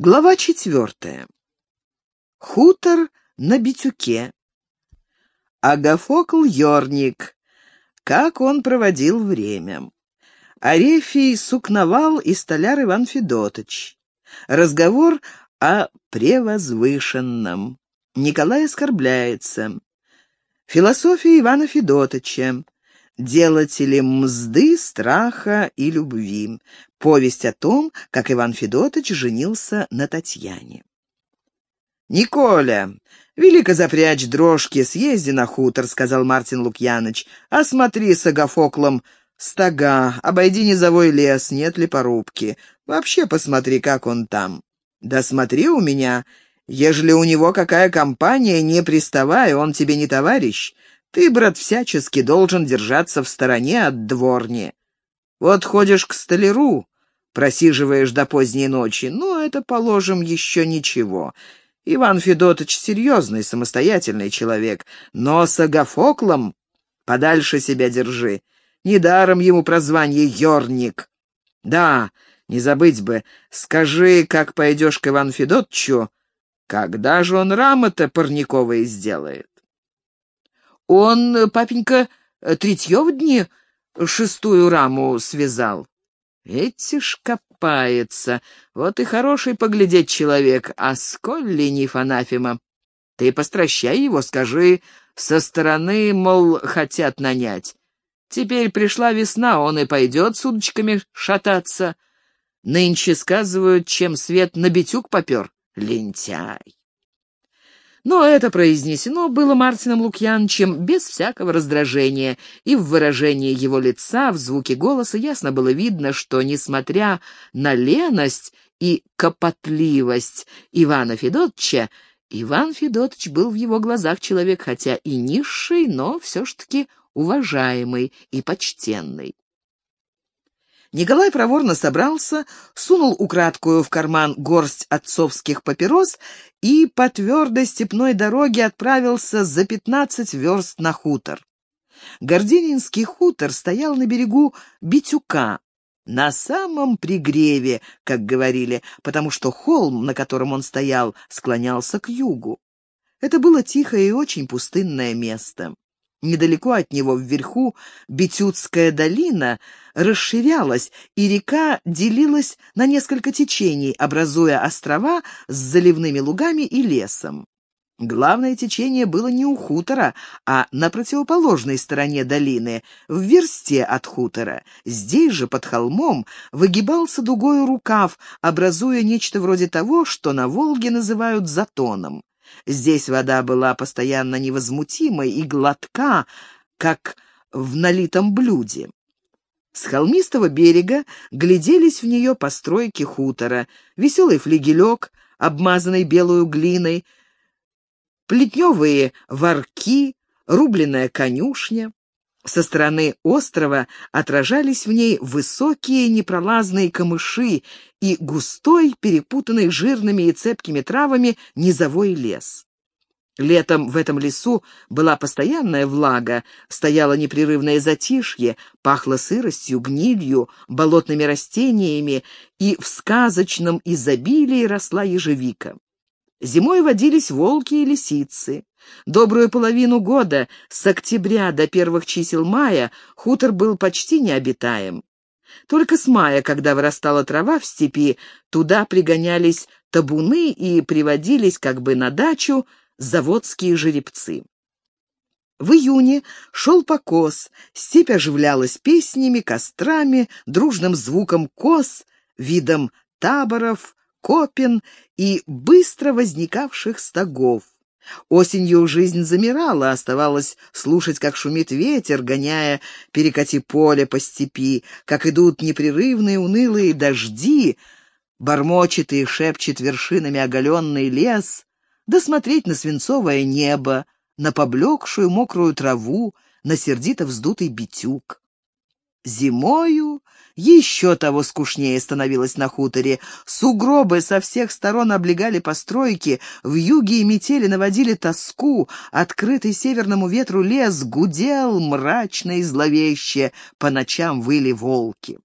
Глава четвертая. Хутор на Битюке. Агафокл Йорник. Как он проводил время. Арефий Сукновал и столяр Иван Федотович. Разговор о превозвышенном. Николай оскорбляется. Философия Ивана Федотовича. Делатели мзды, страха и любви. Повесть о том, как Иван Федотович женился на Татьяне. «Николя, велико запрячь дрожки, съезди на хутор», — сказал Мартин Лукьяныч. «Осмотри с Агафоклом стога, обойди низовой лес, нет ли порубки. Вообще посмотри, как он там. Да смотри у меня, ежели у него какая компания, не приставай, он тебе не товарищ. Ты, брат, всячески должен держаться в стороне от дворни. Вот ходишь к столяру, просиживаешь до поздней ночи, ну, это, положим, еще ничего. Иван Федотович серьезный, самостоятельный человек, но с Агафоклом подальше себя держи. Недаром ему прозвание Йорник. Да, не забыть бы, скажи, как пойдешь к Ивану Федотовичу, когда же он рамы-то парниковые сделает? Он, папенька, третье в дни шестую раму связал. Эти ж копается. Вот и хороший поглядеть человек, а сколь ленив анафема. Ты постращай его, скажи, со стороны, мол, хотят нанять. Теперь пришла весна, он и пойдет с удочками шататься. Нынче сказывают, чем свет на битюк попер. Лентяй. Но это произнесено было Мартином Лукьяновичем без всякого раздражения, и в выражении его лица, в звуке голоса ясно было видно, что, несмотря на леность и копотливость Ивана Федотовича, Иван Федотович был в его глазах человек, хотя и низший, но все ж таки уважаемый и почтенный. Николай проворно собрался, сунул украдкую в карман горсть отцовских папирос и по твердой степной дороге отправился за пятнадцать верст на хутор. Горденинский хутор стоял на берегу Битюка, на самом пригреве, как говорили, потому что холм, на котором он стоял, склонялся к югу. Это было тихое и очень пустынное место. Недалеко от него, вверху, Бетютская долина расширялась, и река делилась на несколько течений, образуя острова с заливными лугами и лесом. Главное течение было не у хутора, а на противоположной стороне долины, в версте от хутора. Здесь же, под холмом, выгибался дугою рукав, образуя нечто вроде того, что на Волге называют затоном. Здесь вода была постоянно невозмутимой и гладка, как в налитом блюде. С холмистого берега гляделись в нее постройки хутора, веселый флигелек, обмазанный белую глиной, плетневые ворки, рубленная конюшня. Со стороны острова отражались в ней высокие непролазные камыши и густой, перепутанный жирными и цепкими травами низовой лес. Летом в этом лесу была постоянная влага, стояло непрерывное затишье, пахло сыростью, гнилью, болотными растениями, и в сказочном изобилии росла ежевика. Зимой водились волки и лисицы. Добрую половину года, с октября до первых чисел мая, хутор был почти необитаем. Только с мая, когда вырастала трава в степи, туда пригонялись табуны и приводились как бы на дачу заводские жеребцы. В июне шел покос, степь оживлялась песнями, кострами, дружным звуком коз, видом таборов, копен и быстро возникавших стогов. Осенью жизнь замирала, оставалось слушать, как шумит ветер, гоняя перекати поле по степи, как идут непрерывные унылые дожди, бормочет и шепчет вершинами оголенный лес, досмотреть на свинцовое небо, на поблекшую мокрую траву, на сердито вздутый битюк. Зимою еще того скучнее становилось на хуторе. Сугробы со всех сторон облегали постройки, в юге и метели наводили тоску, открытый северному ветру лес гудел мрачно и зловеще, по ночам выли волки.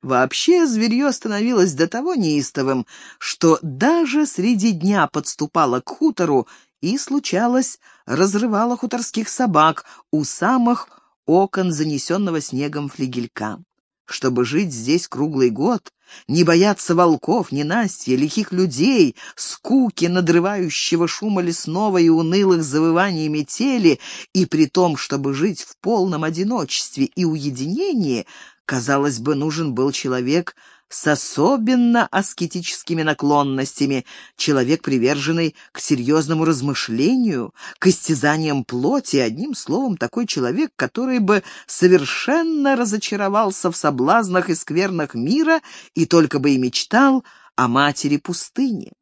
Вообще зверье становилось до того неистовым, что даже среди дня подступало к хутору и, случалось, разрывало хуторских собак у самых окон занесенного снегом флигелька. Чтобы жить здесь круглый год, не бояться волков, ненастья, лихих людей, скуки, надрывающего шума лесного и унылых завываний метели, и при том, чтобы жить в полном одиночестве и уединении, казалось бы, нужен был человек с особенно аскетическими наклонностями, человек, приверженный к серьезному размышлению, к истязаниям плоти, одним словом, такой человек, который бы совершенно разочаровался в соблазнах и сквернах мира и только бы и мечтал о матери пустыни.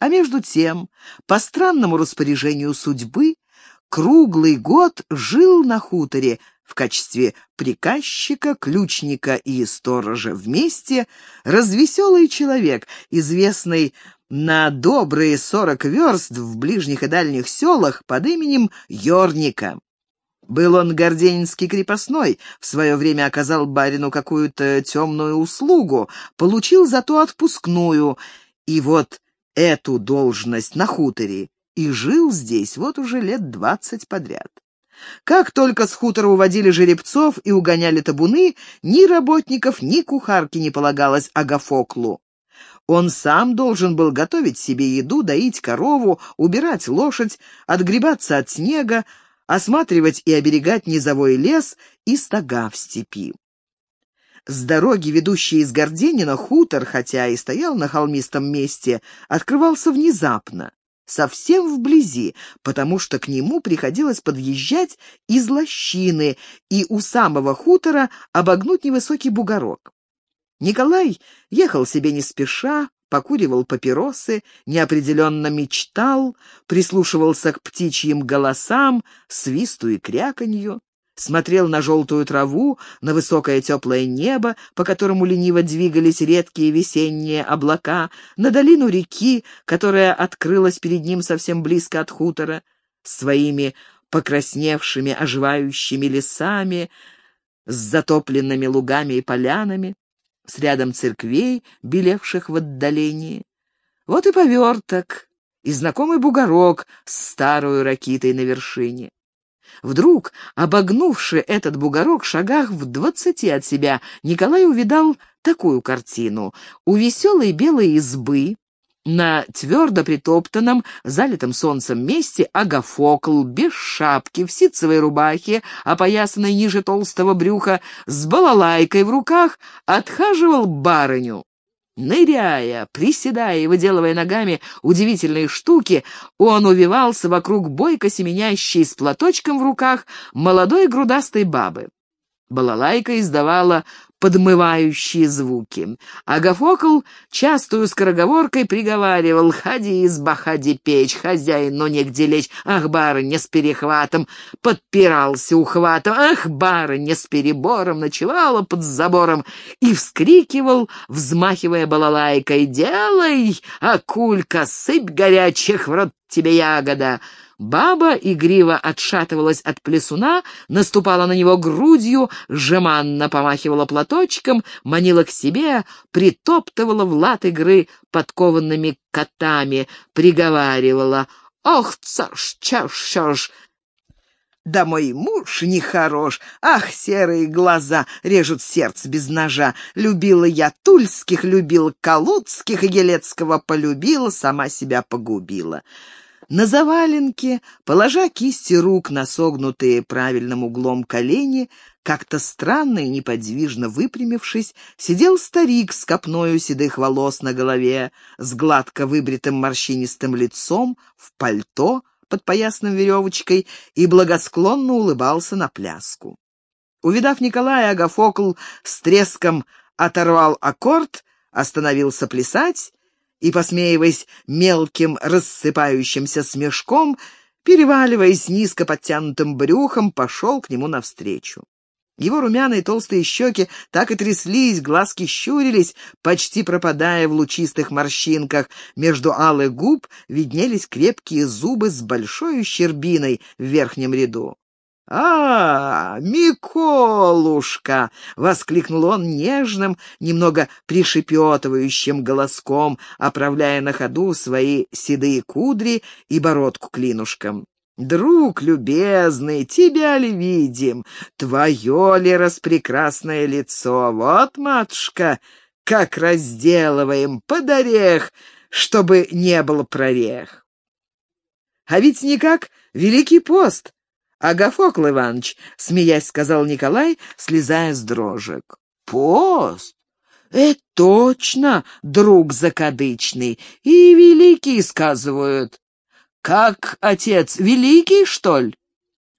А между тем, по странному распоряжению судьбы, круглый год жил на хуторе в качестве приказчика, ключника и сторожа вместе развеселый человек, известный на добрые сорок верст в ближних и дальних селах под именем Йорника. Был он горденинский крепостной, в свое время оказал барину какую-то темную услугу, получил зато отпускную, и вот эту должность на хуторе, и жил здесь вот уже лет двадцать подряд. Как только с хутора уводили жеребцов и угоняли табуны, ни работников, ни кухарки не полагалось Агафоклу. Он сам должен был готовить себе еду, доить корову, убирать лошадь, отгребаться от снега, осматривать и оберегать низовой лес и стога в степи. С дороги, ведущей из Горденина, хутор, хотя и стоял на холмистом месте, открывался внезапно совсем вблизи, потому что к нему приходилось подъезжать из лощины и у самого хутора обогнуть невысокий бугорок. Николай ехал себе не спеша, покуривал папиросы, неопределенно мечтал, прислушивался к птичьим голосам, свисту и кряканью смотрел на желтую траву, на высокое теплое небо, по которому лениво двигались редкие весенние облака, на долину реки, которая открылась перед ним совсем близко от хутора, своими покрасневшими, оживающими лесами, с затопленными лугами и полянами, с рядом церквей, белевших в отдалении. Вот и поверток, и знакомый бугорок с старой ракитой на вершине. Вдруг, обогнувши этот бугорок шагах в двадцати от себя, Николай увидал такую картину. У веселой белой избы на твердо притоптанном, залитом солнцем месте Агафокл, без шапки, в ситцевой рубахе, опоясанной ниже толстого брюха, с балалайкой в руках, отхаживал барыню. Ныряя, приседая и выделывая ногами удивительные штуки, он увивался вокруг бойко семенящей с платочком в руках молодой грудастой бабы. Балалайка издавала подмывающие звуки. Агафокл частую скороговоркой приговаривал «Ходи, изба, ходи печь, хозяин, но негде лечь, ах, барыня с перехватом!» Подпирался ухватом «Ах, барыня с перебором!» Ночевала под забором и вскрикивал, взмахивая балалайкой «Делай, акулька, сыпь горячих в рот тебе ягода!» Баба игриво отшатывалась от плесуна, наступала на него грудью, жеманно помахивала платочком, манила к себе, притоптывала в лад игры подкованными котами, приговаривала «Ох, цаш, чаш, чаш!» Да мой муж нехорош, ах, серые глаза, режут сердце без ножа. Любила я тульских, любила калуцких, и Елецкого полюбила, сама себя погубила. На заваленке, положа кисти рук на согнутые правильным углом колени, как-то странно и неподвижно выпрямившись, сидел старик с копною седых волос на голове, с гладко выбритым морщинистым лицом, в пальто под поясным веревочкой и благосклонно улыбался на пляску. Увидав Николая, Агафокл с треском оторвал аккорд, остановился плясать и, посмеиваясь мелким рассыпающимся смешком, переваливаясь низко подтянутым брюхом, пошел к нему навстречу. Его румяные толстые щеки так и тряслись, глазки щурились, почти пропадая в лучистых морщинках. Между алых губ виднелись крепкие зубы с большой щербиной в верхнем ряду. «А, Миколушка!» — воскликнул он нежным, немного пришепетывающим голоском, оправляя на ходу свои седые кудри и бородку клинушком. «Друг любезный, тебя ли видим? Твое ли распрекрасное лицо? Вот, матушка, как разделываем под орех, чтобы не было прорех!» «А ведь никак Великий пост!» «Агафокл Иванович», — смеясь сказал Николай, слезая с дрожек. «Пост? Это точно, друг закадычный, и великий сказывают. Как отец, великий, что ли?»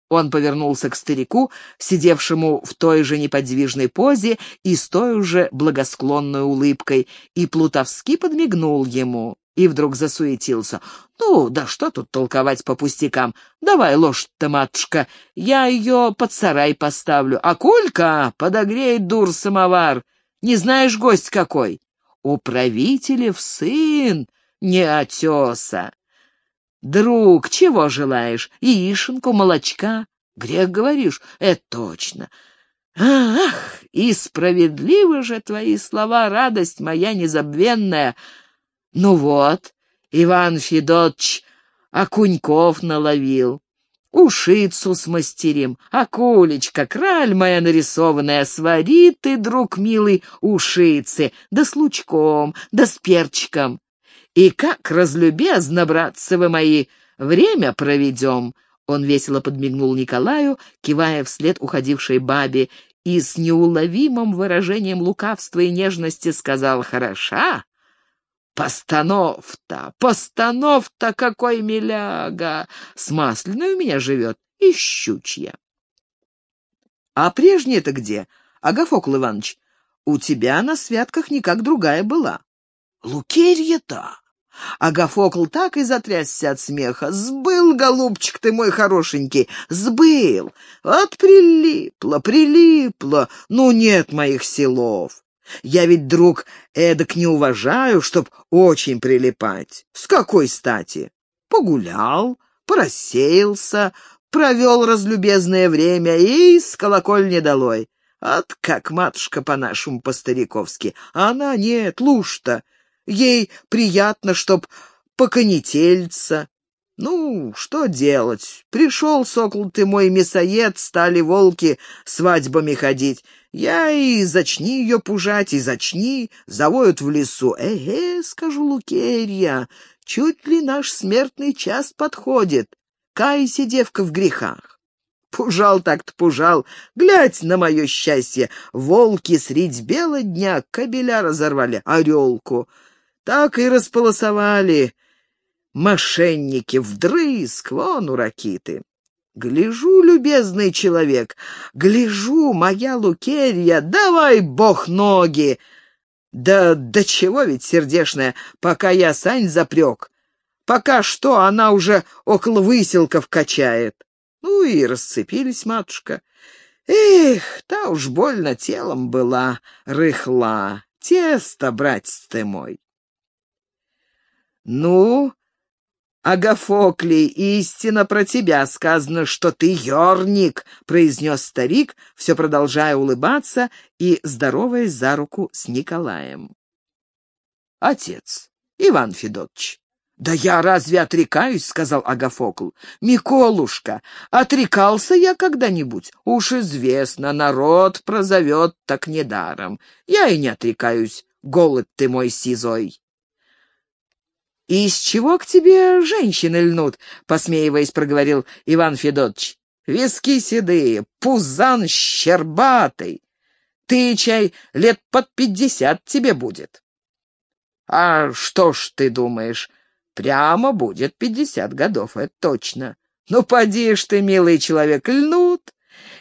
Он повернулся к старику, сидевшему в той же неподвижной позе и с той же благосклонной улыбкой, и плутовски подмигнул ему и вдруг засуетился. «Ну, да что тут толковать по пустякам? Давай лошадь-то, матушка, я ее под сарай поставлю. А Колька подогреет дур самовар. Не знаешь, гость какой? Управителев сын, не отеса. Друг, чего желаешь? Яишенку, молочка? Грех говоришь? Это точно. Ах, и справедливы же твои слова, радость моя незабвенная!» Ну вот, Иван Федотч окуньков наловил, ушицу смастерим, акулечка, краль моя нарисованная, свари ты, друг милый, ушицы, да с лучком, да с перчиком. И как разлюбезно, братцы вы мои, время проведем!» Он весело подмигнул Николаю, кивая вслед уходившей бабе, и с неуловимым выражением лукавства и нежности сказал «Хороша, Постанов-то, постанов-то какой миляга! С масляной у меня живет и щучья. А прежняя-то где, Агафокл Иванович? У тебя на святках никак другая была. Лукерья-то! Агафокл так и затрясся от смеха. «Сбыл, голубчик ты мой хорошенький, сбыл! Вот прилипло, прилипло, ну нет моих силов!» Я ведь, друг, эдак не уважаю, чтоб очень прилипать. С какой стати? Погулял, порассеялся, провел разлюбезное время и с колокольни долой. От как матушка по-нашему по-стариковски. Она нет, луж-то. Ей приятно, чтоб поконетельца. Ну, что делать? Пришел, сокол ты мой мясоед, стали волки свадьбами ходить. Я и зачни ее пужать, и зачни, завоют в лесу. Эге, скажу Лукерья, чуть ли наш смертный час подходит. Кайся, девка, в грехах. Пужал так-то пужал. Глядь на мое счастье. Волки средь бела дня кобеля разорвали, орелку. Так и располосовали. Мошенники вдрызг, вон у ракиты. Гляжу, любезный человек, гляжу, моя Лукерья, давай, бог, ноги! Да до чего ведь, сердешная, пока я сань запрек. Пока что она уже около выселков качает. Ну и расцепились, матушка. Эх, та уж больно телом была, рыхла. Тесто, братец ты мой. Ну, «Агафоклий, истина про тебя сказано, что ты ерник», — произнес старик, все продолжая улыбаться и здороваясь за руку с Николаем. «Отец, Иван Федотович». «Да я разве отрекаюсь?» — сказал Агафокл. «Миколушка, отрекался я когда-нибудь? Уж известно, народ прозовет так недаром. Я и не отрекаюсь, голод ты мой сизой». «И из чего к тебе женщины льнут?» — посмеиваясь, проговорил Иван Федотович. «Виски седые, пузан щербатый. Ты, чай, лет под пятьдесят тебе будет». «А что ж ты думаешь? Прямо будет пятьдесят годов, это точно. Ну, поди ж ты, милый человек, льнут!»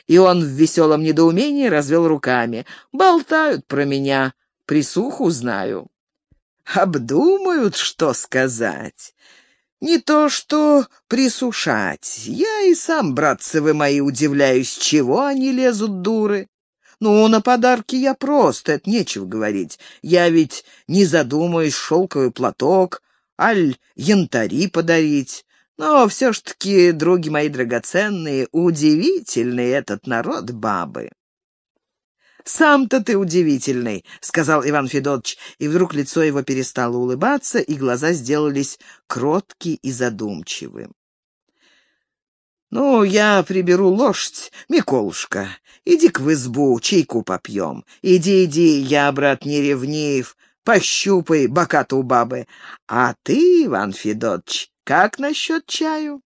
И он в веселом недоумении развел руками. «Болтают про меня, присуху знаю» обдумают, что сказать. Не то что присушать. Я и сам, братцы вы мои, удивляюсь, чего они лезут, дуры. Ну, на подарки я просто, это нечего говорить. Я ведь не задумаюсь шелковый платок, аль янтари подарить. Но все ж таки, други мои драгоценные, удивительный этот народ бабы. «Сам-то ты удивительный», — сказал Иван Федотович, и вдруг лицо его перестало улыбаться, и глаза сделались кроткие и задумчивы. «Ну, я приберу лошадь, Миколушка. Иди-ка в избу, чайку попьем. Иди, иди, я, брат, не ревнив, пощупай бока-то у бабы. А ты, Иван Федотович, как насчет чаю?»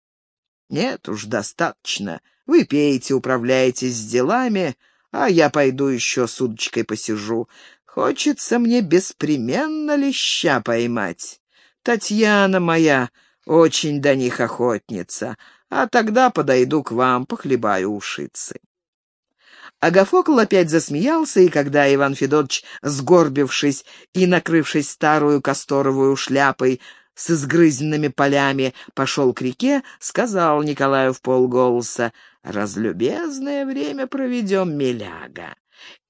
«Нет уж, достаточно. Вы пейте, управляйтесь с делами, а я пойду еще с удочкой посижу. Хочется мне беспременно леща поймать. Татьяна моя очень до них охотница, а тогда подойду к вам, похлебаю ушицы. Агафокл опять засмеялся, и когда Иван Федотович, сгорбившись и накрывшись старую касторовую шляпой с изгрызенными полями, пошел к реке, сказал Николаю в полголоса, «Разлюбезное время проведем, миляга».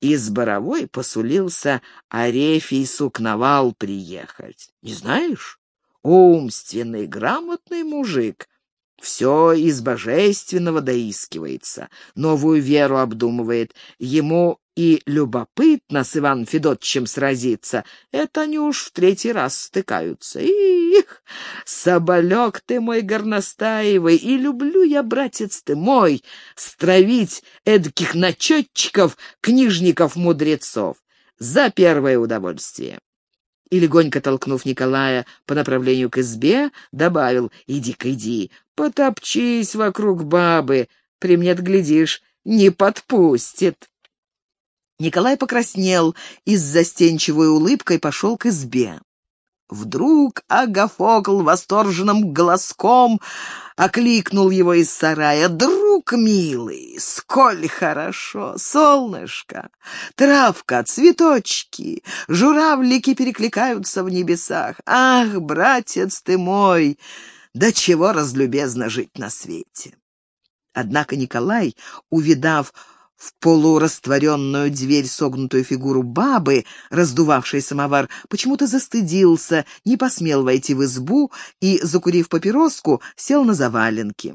Из Боровой посулился Арефий Сукновал приехать. Не знаешь? Умственный, грамотный мужик. Все из божественного доискивается, новую веру обдумывает. Ему и любопытно с Иваном Федотчем сразиться. Это они уж в третий раз стыкаются. Их, соболек ты мой горностаевый, и люблю я, братец ты мой, стравить эдаких начетчиков, книжников-мудрецов. За первое удовольствие и, легонько толкнув Николая по направлению к избе, добавил «Иди-ка, иди, потопчись вокруг бабы, при мне глядишь, не подпустит». Николай покраснел и с застенчивой улыбкой пошел к избе. Вдруг Агафокл восторженным голоском окликнул его из сарая. «Друг милый, сколь хорошо! Солнышко, травка, цветочки, журавлики перекликаются в небесах. Ах, братец ты мой, до чего разлюбезно жить на свете!» Однако Николай, увидав в полурастворенную дверь согнутую фигуру бабы, раздувавшей самовар, почему-то застыдился, не посмел войти в избу и, закурив папироску, сел на заваленки.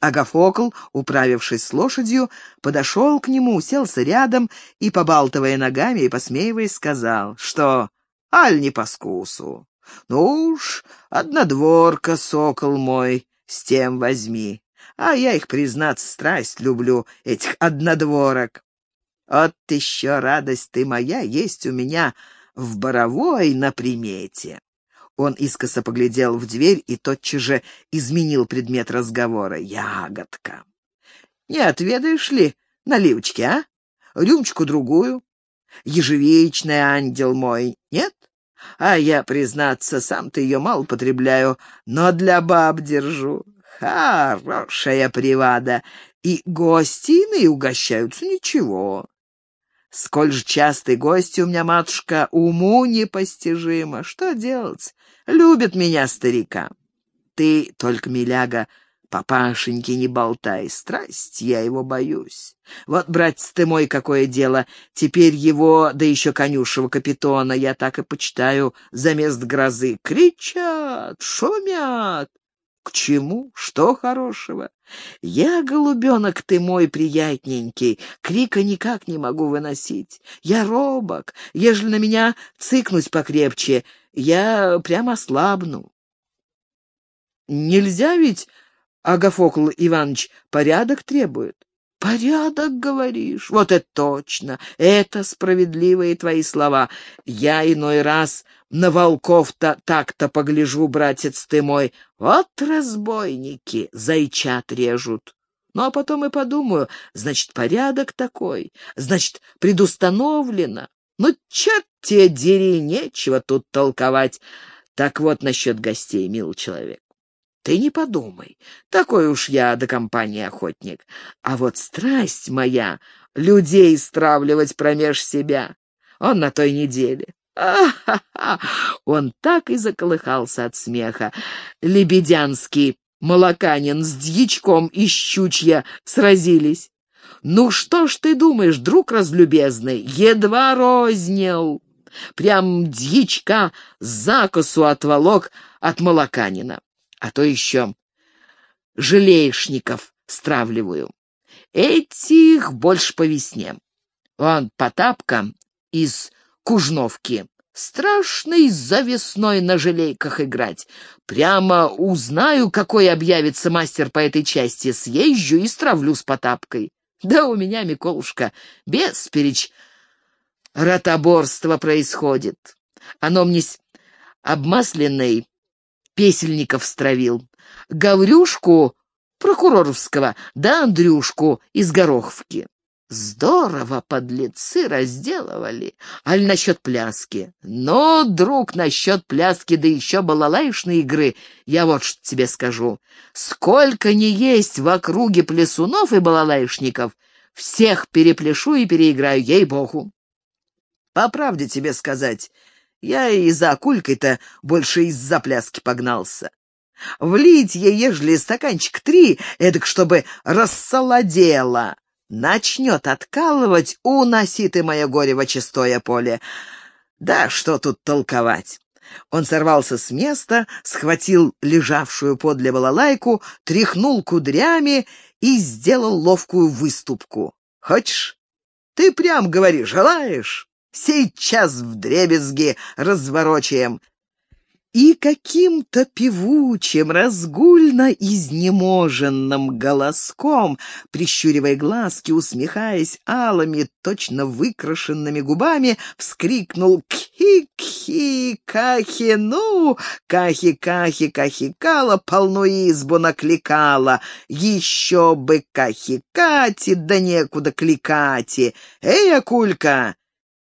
Агафокл, управившись с лошадью, подошел к нему, селся рядом и, побалтывая ногами и посмеиваясь, сказал, что «Аль не по скусу». «Ну уж, однодворка, сокол мой, с тем возьми. А я их, признаться, страсть люблю, этих однодворок. Вот еще радость ты моя есть у меня в Боровой на примете. Он искоса поглядел в дверь и тотчас же изменил предмет разговора. Ягодка. Не отведаешь ли наливочки, а? Рюмочку-другую? Ежевичный ангел мой, нет? А я, признаться, сам-то ее мало потребляю, но для баб держу. Хорошая привада. И гости угощаются ничего. Сколь же частые гости у меня, матушка, уму непостижимо. Что делать? Любит меня старика. Ты только, миляга, папашеньки не болтай, страсть, я его боюсь. Вот, братец ты мой, какое дело, теперь его, да еще конюшего капитона, я так и почитаю за мест грозы. Кричат, шумят. К чему? Что хорошего? Я, голубенок ты мой приятненький, крика никак не могу выносить. Я робок, ежели на меня цыкнуть покрепче, я прямо ослабну. Нельзя ведь, Агафокл Иванович, порядок требует. «Порядок, говоришь? Вот это точно! Это справедливые твои слова. Я иной раз на волков-то так-то погляжу, братец ты мой. Вот разбойники, зайчат режут. Ну, а потом и подумаю, значит, порядок такой, значит, предустановлено. Ну, черт тебе дери, нечего тут толковать. Так вот насчет гостей, мил человек. Ты не подумай, такой уж я до компании охотник. А вот страсть моя — людей стравливать промеж себя. Он на той неделе. А-ха-ха! Он так и заколыхался от смеха. Лебедянский молоканин с дьячком из щучья сразились. «Ну что ж ты думаешь, друг разлюбезный, едва рознил!» Прям дьячка закосу отволок от молоканина. А то еще желейшников стравливаю. Этих больше по весне. Он Потапка из Кужновки. Страшный за весной на желейках играть. Прямо узнаю, какой объявится мастер по этой части, съезжу и стравлю с Потапкой. Да у меня, Миколушка, бесперечь ротоборство происходит. Оно мне обмасленный песельников стравил, Гаврюшку прокуроровского, да Андрюшку из Гороховки. Здорово подлецы разделывали. Аль насчет пляски. Но, друг, насчет пляски, да еще балалайшной игры, я вот что тебе скажу. Сколько не есть в округе плясунов и балалайшников, всех перепляшу и переиграю, ей-богу. По правде тебе сказать, я и за акулькой-то больше из-за пляски погнался. Влить ей, ежели стаканчик три, эдак чтобы рассолодела. Начнет откалывать, уноси ты мое горе во чистое поле. Да что тут толковать? Он сорвался с места, схватил лежавшую подле балалайку, тряхнул кудрями и сделал ловкую выступку. «Хочешь? Ты прям говори, желаешь?» Сейчас в дребезги разворочаем. И каким-то певучим, разгульно изнеможенным голоском, прищуривая глазки, усмехаясь алыми, точно выкрашенными губами, вскрикнул «Кхи-кхи, кахи-ну, кахи-кахи-кахи-кала, полну избу накликала, еще бы кахи-кати, да некуда кликати. Эй, Акулька!»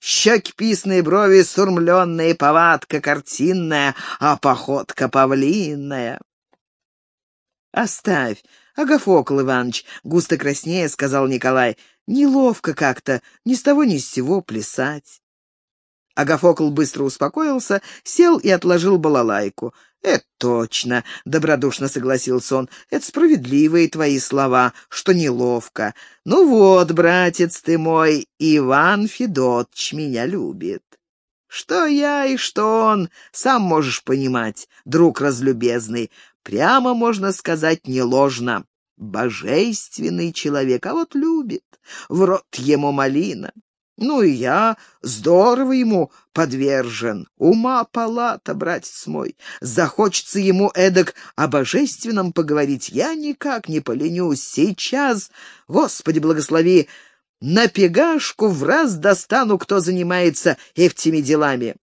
Щеки писные, брови сурмленные, повадка картинная, а походка павлинная. «Оставь, Агафокл Иванович», — густо краснее сказал Николай. «Неловко как-то, ни с того ни с сего плясать». Агафокл быстро успокоился, сел и отложил балалайку. «Это точно», — добродушно согласился он, — «это справедливые твои слова, что неловко. Ну вот, братец ты мой, Иван Федотч меня любит». «Что я и что он, сам можешь понимать, друг разлюбезный. Прямо, можно сказать, не ложно. Божественный человек, а вот любит. В рот ему малина. Ну и я здорово ему подвержен. Ума палата, братец мой. Захочется ему эдак о божественном поговорить. Я никак не поленюсь. Сейчас, Господи, благослови, на пегашку в раз достану, кто занимается этими делами.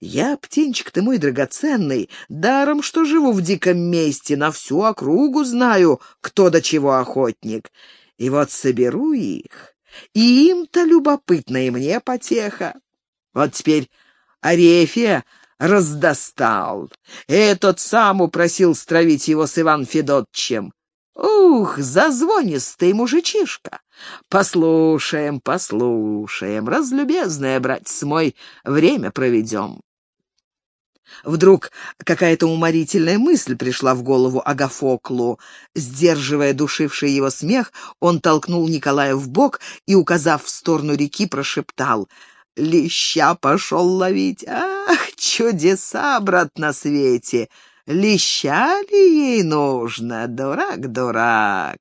Я, птенчик ты мой драгоценный, даром, что живу в диком месте, на всю округу знаю, кто до чего охотник. И вот соберу их и им-то любопытно, и мне потеха. Вот теперь Арефия раздостал. Этот сам упросил стравить его с Иван Федотчем. Ух, зазвонистый мужичишка! Послушаем, послушаем, разлюбезная, братец мой, время проведем. Вдруг какая-то уморительная мысль пришла в голову Агафоклу. Сдерживая душивший его смех, он толкнул Николая в бок и, указав в сторону реки, прошептал «Леща пошел ловить! Ах, чудеса, брат, на свете! Леща ли ей нужно? Дурак, дурак!»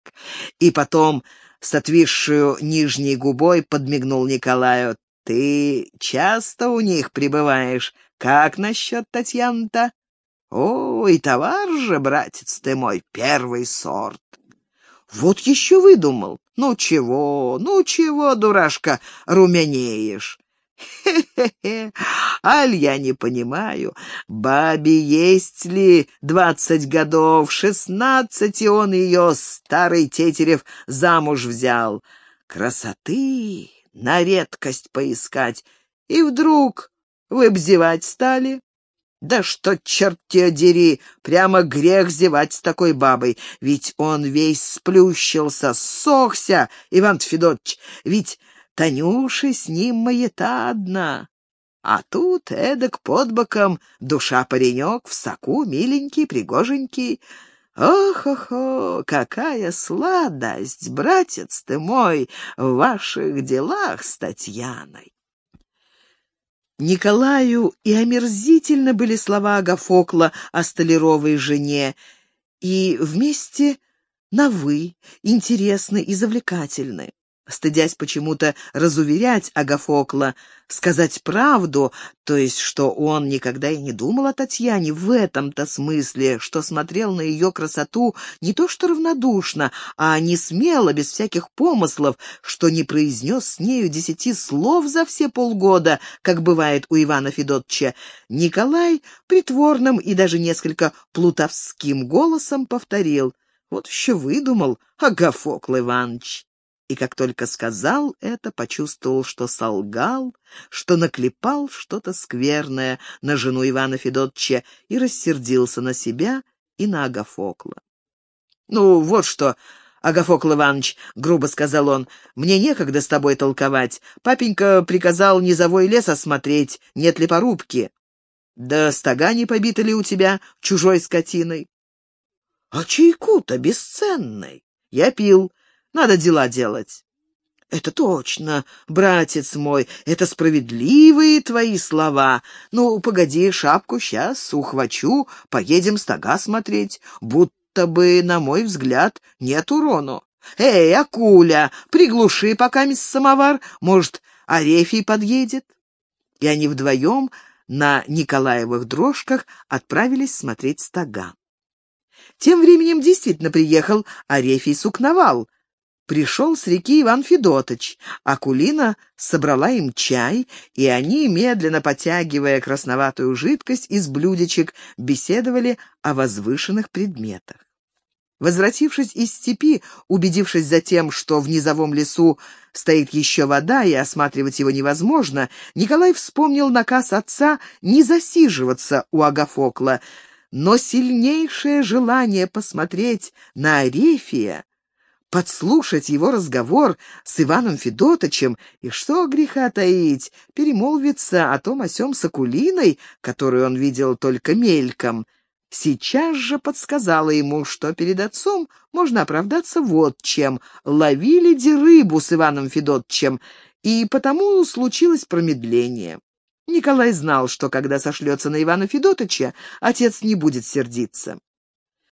И потом с отвисшую нижней губой подмигнул Николаю. «Ты часто у них пребываешь?» Как насчет Татьяны-то? Ой, товар же, братец ты мой, первый сорт. Вот еще выдумал. Ну чего, ну чего, дурашка, румянеешь? Хе-хе-хе, аль я не понимаю, бабе есть ли двадцать годов, шестнадцати он ее, старый Тетерев, замуж взял. Красоты на редкость поискать, и вдруг вы б зевать стали? Да что, черт тебя дери, прямо грех зевать с такой бабой, ведь он весь сплющился, ссохся, Иван Федотович, ведь Танюша с ним маята одна. А тут эдак под боком душа-паренек в соку, миленький, пригоженький. Ох-охо, какая сладость, братец ты мой, в ваших делах с Татьяной! Николаю и омерзительно были слова Агафокла о столяровой жене, и вместе на «вы», интересны и завлекательны. Стыдясь почему-то разуверять Агафокла, сказать правду, то есть, что он никогда и не думал о Татьяне в этом-то смысле, что смотрел на ее красоту не то что равнодушно, а не смело, без всяких помыслов, что не произнес с нею десяти слов за все полгода, как бывает у Ивана Федотча, Николай притворным и даже несколько плутовским голосом повторил. «Вот еще выдумал Агафокл Иванович» и как только сказал это, почувствовал, что солгал, что наклепал что-то скверное на жену Ивана Федотча и рассердился на себя и на Агафокла. «Ну, вот что, Агафокл Иванович», — грубо сказал он, — «мне некогда с тобой толковать. Папенька приказал низовой лес осмотреть, нет ли порубки. Да стога не побиты ли у тебя чужой скотиной?» «А чайку-то бесценный. Я пил, надо дела делать. «Это точно, братец мой, это справедливые твои слова. Ну, погоди, шапку сейчас ухвачу, поедем стога смотреть. Будто бы, на мой взгляд, нет урону. Эй, Акуля, приглуши пока мисс самовар, может, Арефий подъедет?» И они вдвоем на Николаевых дрожках отправились смотреть стога. Тем временем действительно приехал Арефий Сукновал, пришел с реки Иван Федотыч. Акулина собрала им чай, и они, медленно потягивая красноватую жидкость из блюдечек, беседовали о возвышенных предметах. Возвратившись из степи, убедившись затем, что в низовом лесу стоит еще вода и осматривать его невозможно, Николай вспомнил наказ отца не засиживаться у Агафокла, но сильнейшее желание посмотреть на Арефия подслушать его разговор с Иваном Федотовичем и, что греха таить, перемолвиться о том о сём с Акулиной, которую он видел только мельком, сейчас же подсказала ему, что перед отцом можно оправдаться вот чем. Ловили де рыбу с Иваном Федотовичем, и потому случилось промедление. Николай знал, что когда сошлется на Ивана Федотовича, отец не будет сердиться.